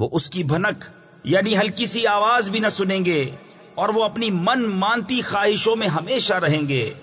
وہ اس کی بھنک یعنی ہلکی سی آواز بھی نہ سنیں گے اور وہ اپنی من مانتی خواہشوں میں ہمیشہ رہیں گے۔